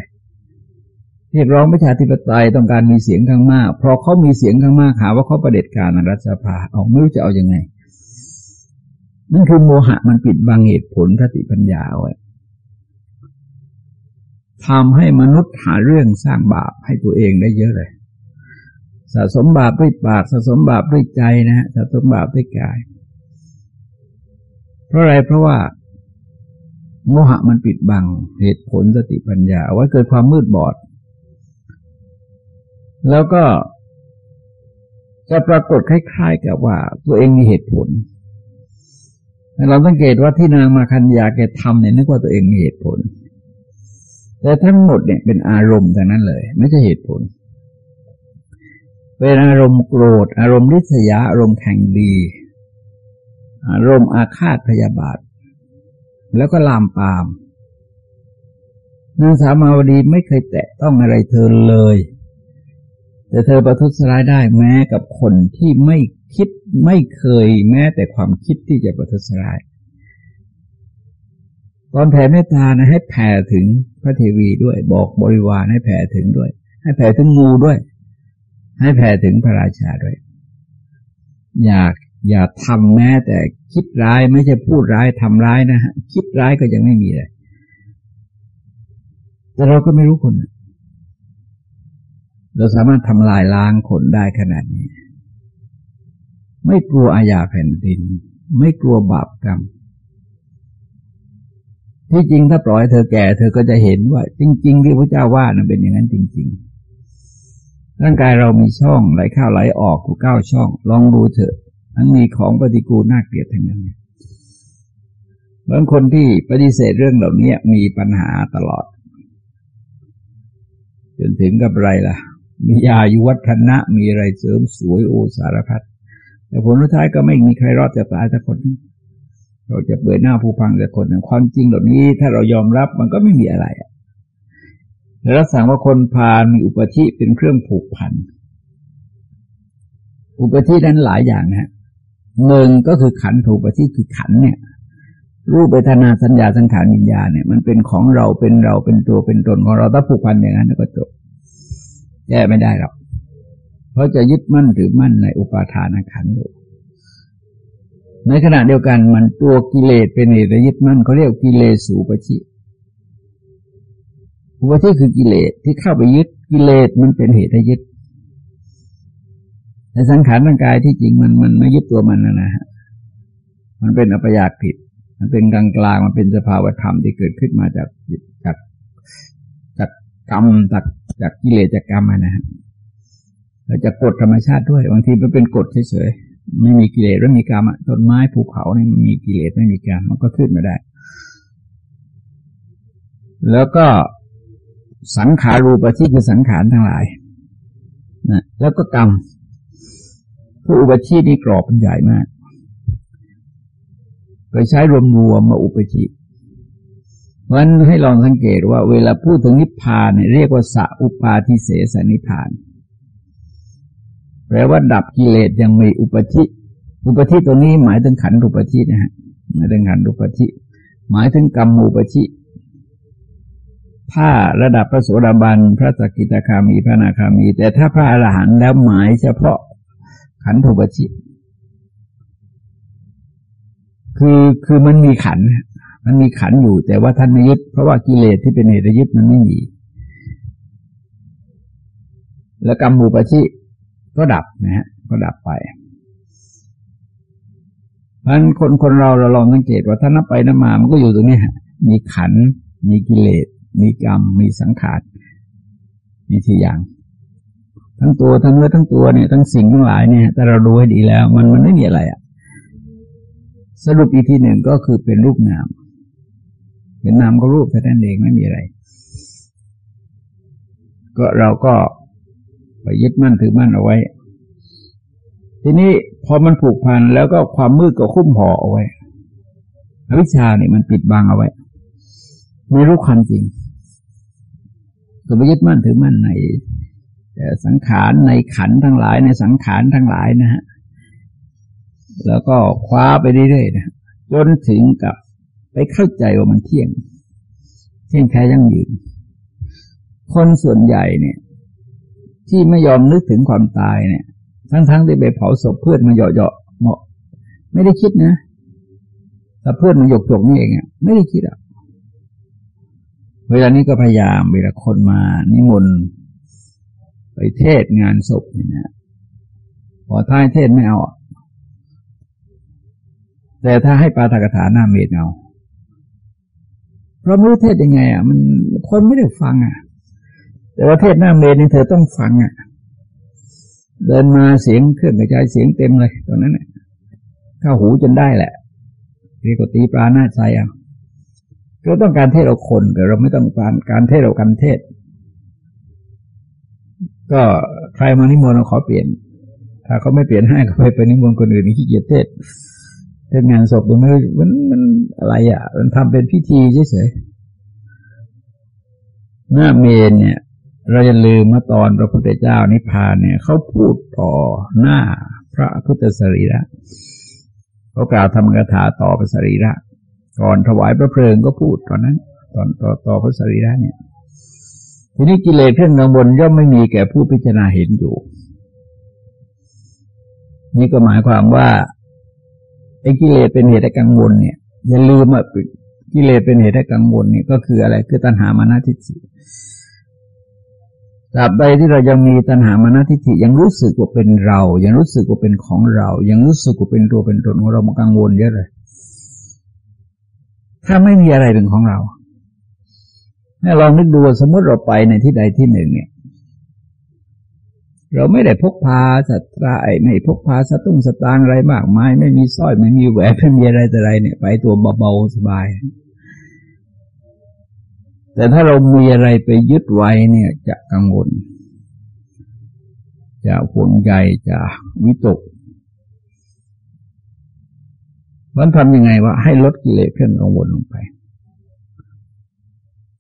เรียกร้องประชาธิปไตยต้องการมีเสียงข้างมาก เพราะเขามีเสียงข้างมากหาว่าเขาประเด็จการรัฐสภาเอาไม่รู้จะเอาอยัางไง นั่นคือโมหะมันปิดบังเหตุผลสติปัญญาไว้ทำให้มนุษย์หาเรื่องสร้างบาปให้ตัวเองได้เยอะเลย สะสมบาปด้วยปากสะสมบาปด้วยใจนะฮะสะสมบาปด้วยกาย เพราะอะไรเพราะว่า โมหะมันปิดบังเหตุผลสติปัญญาไว้เกิดความมืดบอด แล้วก็จะปรากฏคล้าย ๆ กับว่าตัวเองมีเหตุผล เราสังเกตว่าที่นางมาคัญญาแกทำเนี่ยนึกว่าตัวเองมีเหตุผล แต่ทั้งหมดเนี่ยเป็นอารมณ์แต่นั้นเลย ไม่ใช่เหตุผล เป็นอารมณ์โกรธ อารมณ์ริษยา อารมณ์แข่งดี อารมณ์อาฆาตพยาบาท แล้วก็ลามปามนางสาวมาวดีไม่เคยแตะต้องอะไรเธอเลย แต่เธอประทุษร้ายได้แม้กับคนที่ไม่ ไม่เคยแม้แต่ความคิดที่จะประทุษร้าย ตอนแผ่เมตตานะให้แผ่ถึงพระเทวีด้วย บอกบริวารให้แผ่ถึงด้วย ให้แผ่ถึงงูด้วย ให้แผ่ถึงพระราชาด้วย อยากอย่าทำแม้แต่คิดร้ายไม่ใช่พูดร้ายทำร้ายนะฮะคิดร้ายก็ยังไม่มีเลยแต่เราก็ไม่รู้คน เราสามารถทำลายล้างคนได้ขนาดนี้ ไม่กลัวอาญาแผ่นดิน ไม่กลัวบาปกรรม ที่จริงถ้าปล่อยเธอแก่ เธอก็จะเห็นว่า จริง ๆ ที่พระเจ้าว่านั้นเป็นอย่างนั้นจริง ๆ ร่างกายเรามีช่องไหลเข้าไหลออกกูเก้าช่อง ลองดูเถอะทั้งมีของปฏิกูลน่าเกลียดทั้งนั้นบางคนที่ปฏิเสธเรื่องเหล่านี้มีปัญหาตลอด จนถึงกับไรล่ะ มียายุวัฒนะมีอะไรเสริมสวยโอสารพัด แต่ผลสุดท้ายก็ไม่มีใครรอดจะตายสักคนเราจะเปิดหน้าผู้ฟังแต่คนหนึ่งความจริงเหล่านี้ถ้าเรายอมรับมันก็ไม่มีอะไรแล้วสั่งว่าคนพามีอุปธิเป็นเครื่องผูกพัน อุปธินั้นหลายอย่างนะหนึ่งก็คือขันถูกปธิคือขันเนี่ย รูปเวทนาสัญญาสังขารวิญญาเนี่ยมันเป็นของเราเป็นเราเป็นตัวเป็นตนของเราถ้าผูกพันอย่างนั้นก็จบแก้ไม่ได้หรอก ราะจะยึดมั่นถือมั่นในอุปาทานขันอยู่ในขณะเดียวกันมันตัวกิเลสเป็นเหตุยึดมั่นเขาเรียกกิเลสสูปชิอุปธิคือกิเลสที่เข้าไปยึดกิเลสมันเป็นเหตุยึดแต่สังขารร่างกายที่จริงมันมันไม่ยึดตัวมันนะนะฮะมันเป็นอัปยากผิด มันเป็นกลางกลางมันเป็นสภาวธรรมที่เกิดขึ้นมาจากจากจากกรรมจากจากกิเลสจากกรรมนะฮะ จากกฎธรรมชาติด้วย บางทีมันเป็นกฎเฉยๆ ไม่มีกิเลสไม่มีกรรมต้นไม้ภูเขาเนี่ยมีกิเลสไม่มีกรรมมันก็ขึ้นมาได้ แล้วก็สังขารูปที่คือสังขารทั้งหลายนะแล้วก็กรรม ผู้อุปชีนี่กรอบมันใหญ่มากก็ใช้รวมรวมมาอุปชิวันให้ลองสังเกตว่าเวลาพูดถึงนิพพานเนี่ยเรียกว่าสัอุปาทิเสสนิพพาน แปลว่าดับกิเลสยังมีอุปชิอุปชิตัวนี้หมายถึงขันธุปชินะฮะหมายถึงขันธุปชิหมายถึงกรรมูปชิถ้าระดับพระโสดาบันพระสกิตาคามีพระนาคามี แต่ถ้าพระอรหันต์แล้วหมายเฉพาะขันธุปชิคือคือมันมีขัน มันมีขันอยู่ แต่ว่าท่านไม่ยึด เพราะว่ากิเลสที่เป็นเหตุยึดมันไม่มี แล้วกรรมมูปชิ ก็ดับนะฮะก็ดับไปเพราะนั้นคนคนเราเราลองสังเกตว่าถ้านับไปนับมามันก็อยู่ตรงนี้ฮะมีขัน มีกิเลส มีกรรม มีสังขาร มีสี่อย่าง ทั้งตัวทั้งเนื้อทั้งตัวเนี่ยทั้งสิ่งทั้งหลายเนี่ยแต่เราดูให้ดีแล้ว มันมันไม่มีอะไรอะ่ะ สรุปอีกทีหนึ่งก็คือเป็นรูปนาม เป็นนามก็รูปแต่นั้นเองไม่มีอะไร ก็เราก็ ไปยึดมั่นถือมั่นเอาไว้ ทีนี้พอมันผูกพันแล้วก็ความมืดก็คุ้มห่อเอาไว้อวิชชาเนี่ยมันปิดบังเอาไว้ ไม่รู้ความจริงก็ไปยึดมั่นถือมั่นในสังขารในขันทั้งหลายในสังขารทั้งหลายนะฮะแล้วก็คว้าไปเรื่อยๆนะจนถึงกับไปเข้าใจว่ามันเที่ยง เที่ยงแท้ยั่งยืน คนส่วนใหญ่เนี่ย ที่ไม่ยอมนึกถึงความตายเนี่ย ทั้งๆที่ไปเผาศพเพื่อนมาเหยาะๆเหมาะ ไม่ได้คิดนะแต่เพื่อนมันหยกหยกนี่เองอะไม่ได้คิดอะเวลานี้ก็พยายามเวลาคนมานิมนต์ไปเทศงานศพเนี่ยพอท้ายเทศไม่เอาแต่ถ้าให้ปาฐกถาหน้าเมตเอาเพราะไม่รู้เทศยังไง อะ มันคนไม่ได้ฟังอะ แต่ว่าเทศหน้าเมตนี่เธอต้องฟังอะ เดินมาเสียงเครื่องกระจายเสียงเต็มเลยตอนนั้นเนี่ยเข้าหูจนได้แหละเรียกว่าตีปลาหน้าใจอะเราต้องการเทศเราคนแต่เราไม่ต้องการการเทศเรากันเทศ ก็ใครมานิมนต์เราขอเปลี่ยน ถ้าเขาไม่เปลี่ยนให้ก็ไปไปนิมนต์คนอื่นนี่ขี้เกียจเทศเรื่องานศพตรงนี้มันมันอะไรอะ มันทำเป็นพิธีเฉยๆหน้าเมนเนี่ย เราจะลืมเมื่อตอนพระพุทธเจ้านิพพานเนี่ยเขาพูดต่อหน้าพระพุทธสรีระเขากล่าวธรรมกถาต่อพระสรีระก่อนถวายพระเพลิงก็พูดตอนนั้น ตอนต่อต่อพระสรีระเนี่ย ทีนี้กิเลสเครื่องกังวลย่อมไม่มีแก่ผู้พิจารณาเห็นอยู่ นี่ก็หมายความว่าไอ้กิเลสเป็นเหตุให้กังวลเนี่ย อย่าลืมว่ากิเลสเป็นเหตุให้กังวลเนี่ยก็คืออะไรคือตัณหามานาทิฏฐิ ตราบใดที่เรายังมีตัณหามานาทิฏฐิยังรู้สึกว่าเป็นเรา ยังรู้สึกว่าเป็นของเรา ยังรู้สึกว่าเป็นตัวเป็นตนของเรามากังวลเยอะเลย ถ้าไม่มีอะไรเป็นของเราถ้ลองนึกดูสมมติเราไปในที่ใดที่หนึ่งเนี่ย เราไม่ได้พกพาสัตราไไม่พกพาสตุ้งสตางอะไรมากมาย ไม่มีสร้อยไม่มีแหวนไม่มีอะไรแต่ไรเนี่ย ไปตัวเบาๆสบาย แต่ถ้าเรามีอะไรไปยึดไว้เนี่ยจะกังวล จะห่วงใยจะวิตกมันทำยังไงวะให้ลดกิเลสเครื่องกังวลลงไป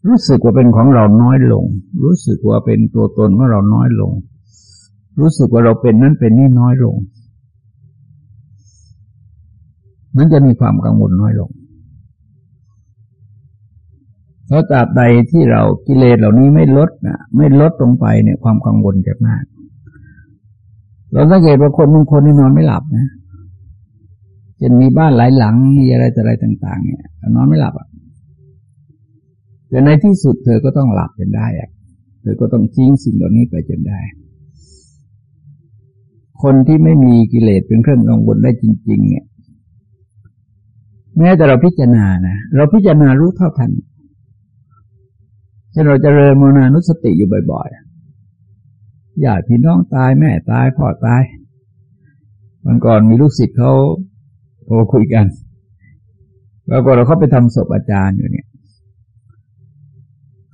รู้สึกว่าเป็นของเราน้อยลง รู้สึกว่าเป็นตัวตนของเราน้อยลง รู้สึกว่าเราเป็นนั้นเป็นนี่น้อยลงมันจะมีความกังวลน้อยลง เพราะตราบใดที่เรากิเลสเหล่านี้ไม่ลดนะไม่ลดลงไปเนี่ยความกังวลจะมาก เราสังเกตว่าคนบางคนนี่นอนไม่หลับนะจะมีบ้านหลายหลังมีอะไรแต่อะไรต่าง ๆ เนี่ยนอนไม่หลับอะแต่ในที่สุดเธอก็ต้องหลับจนได้อะเธอก็ต้องทิ้งสิ่งเหล่านี้ไปจนได้ คนที่ไม่มีกิเลสเป็นเครื่องกังวลได้จริง ๆ เนี่ย แม้แต่เราพิจารณานะเราพิจารณารู้เท่าทัน เช่นเราจะเริญโมนานุสติอยู่บ่อยๆญาติพี่น้องตายแม่ตายพ่อตายวันก่อนมีลูกศิษย์เขาโทรคุยกัน แล้วก็เราเขาไปทำศพอาจารย์อยู่เนี่ย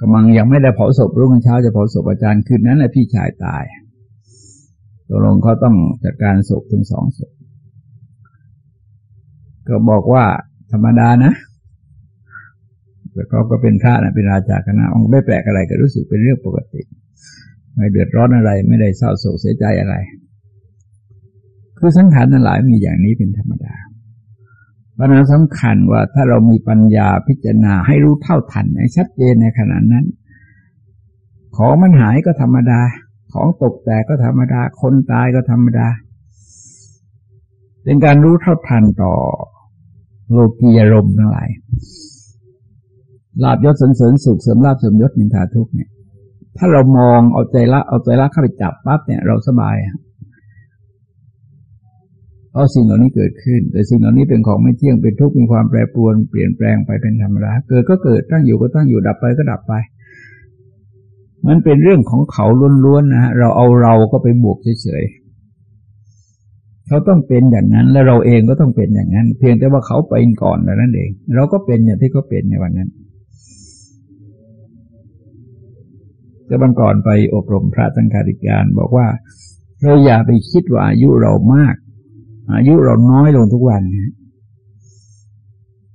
กำลังยังไม่ได้เผาศพรุ่งเช้าจะเผาศพอาจารย์คืนนั้นแหละพี่ชายตายตกลงเขาต้องจัดการศพถึงสองศพก็บอกว่าธรรมดานะ แต่เขาก็เป็นพระนะเป็นราชาคณะองค์ไม่แปลกอะไรก็รู้สึกเป็นเรื่องปกติ ไม่เดือดร้อนอะไร ไม่ได้เศร้าโศกเสียใจอะไร คือสังขารนั้นหลายมีอย่างนี้เป็นธรรมดาปัญหาสำคัญว่าถ้าเรามีปัญญาพิจารณาให้รู้เท่าทันให้ชัดเจนในขณะนั้น ของมันหายก็ธรรมดา ของตกแตกก็ธรรมดา คนตายก็ธรรมดา เป็นการรู้เท่าทันต่อโลกียรมทั้งหลาย ลาบยศสันเสริญสุขเสริมลาบเสริมยศนินทาทุกเนี่ย ถ้าเรามองเอาใจละเอาใจละเข้าไปจับปั๊บเนี่ยเราสบายเพราะสิ่งเหล่านี้เกิดขึ้น แต่สิ่งเหล่านี้เป็นของไม่เที่ยงเป็นทุกข์มีความแปรปรวนเปลี่ยนแปลงไปเป็นธรรมดาเกิดก็เกิดตั้งอยู่ก็ตั้งอยู่ดับไปก็ดับไป มันเป็นเรื่องของเขาล้วนๆนะฮะเราเอาเราก็ไปบวกเฉยๆเขาต้องเป็นอย่างนั้น แล้วเราเองก็ต้องเป็นอย่างนั้น เพียงแต่ว่าเขาไปก่อนแล้วนั่นเอง เราก็เป็นอย่างที่เขาเป็นในวันนั้น แต่บันก่อนไปอบรมพระสังฆาธิการบอกว่า เราอย่าไปคิดว่าอายุเรามาก อายุเราน้อยลงทุกวันนะ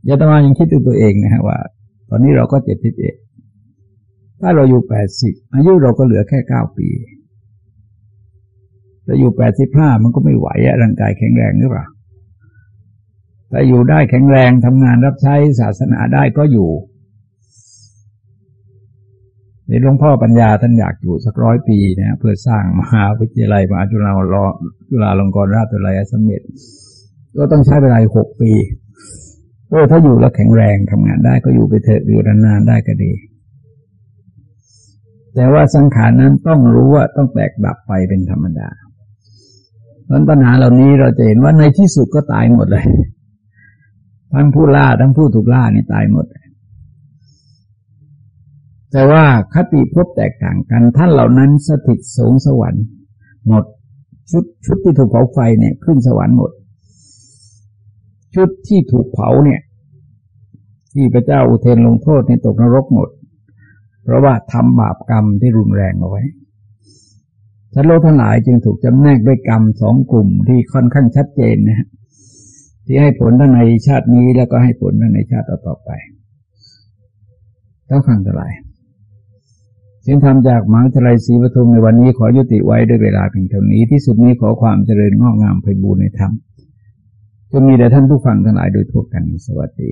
ยาตมายังคิดถึงตัวเองนะฮะว่า ตอนนี้เราก็เจ็ดสิบเอ็ดถ้าเราอยู่แปดสิบอายุเราก็เหลือแค่เก้าปีถ้าอยู่แปดสิบห้ามันก็ไม่ไหวอะร่างกายแข็งแรงหรือเปล่าถ้าอยู่ได้แข็งแรงทำงานรับใช้ศาสนาได้ก็อยู่ นหลวงพ่อปัญญาท่านอยากอยู่สักร้อยปีนะเพื่อสร้างมหาวิทยาลัยมหาจุฬาลอจุฬาลงกรณราชวิทยาลัยสมเด็จก็ต้องใช้เวลาหกปีโอ้ถ้าอยู่แล้วแข็งแรงทำงานได้ก็อยู่ไปเถอะอยู่นานๆได้ก็ดี แต่ว่าสังขารนั้นต้องรู้ว่าต้องแตกดับไปเป็นธรรมดาเพราะปัญหาเหล่านี้เราจะเห็นว่าในที่สุดก็ตายหมดเลยทั้งผู้ล่าทั้งผู้ถูกล่านี่ตายหมดเแต่ว่าคติพบแตกต่างกัน ท่านเหล่านั้นสถิตสูงสวรรค์ หมดชุดชุดที่ถูกเผาไฟเนี่ยขึ้นสวรรค์หมด ชุดที่ถูกเผาเนี่ย ที่พระเจ้าอุเทนลงโทษในตกนรกหมด เพราะว่าทำบาปกรรมที่รุนแรงเอาไว้สัตว์โลกทั้งหลายจึงถูกจำแนกด้วยกรรมสองกลุ่มที่ค่อนข้างชัดเจนนะฮะที่ให้ผลทั้งในชาตินี้แล้วก็ให้ผลทั้งในชาติต่อไปต้องฟังทั้งหลาย เสียงธรรมจากมหาวิทยาลัยศรีปทุมในวันนี้ขอยุติไว้ด้วยเวลาเพียงเท่านี้ที่สุดนี้ขอความเจริญงอกงามไปบูรณนธรรมจะมีแด่ท่านผู้ฟังทั้งหลายโดยทั่วกันสวัสดี